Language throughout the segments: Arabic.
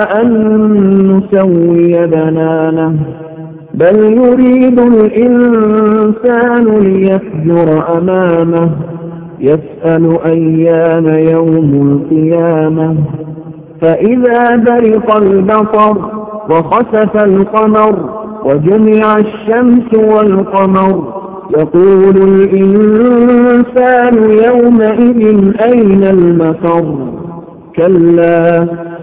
أن نسوي بنانه بل يريد الإنسان ليفجر أمامه يسأل أيان يوم القيامة. فإذا برق البصر وخسف القمر وجمع الشمس والقمر يقول الإنسان يومئذ أين المفر؟ كلا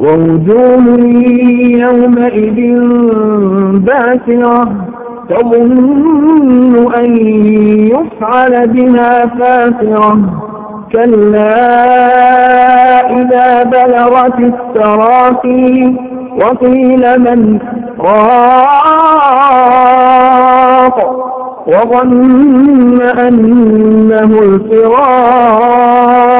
ووجوه يومئذ باسرة تظن أن يفعل بها فاسرة. كلا إذا بلغت التراقي وقيل من راق وظن أنه الفراق.